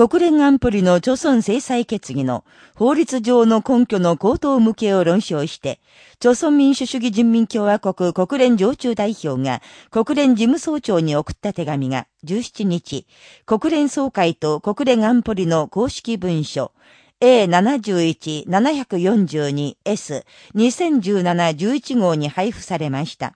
国連安保理の朝鮮制裁決議の法律上の根拠の高等向けを論証して、朝鮮民主主義人民共和国国連常駐代表が国連事務総長に送った手紙が17日、国連総会と国連安保理の公式文書 A71-742S2017-11 号に配布されました。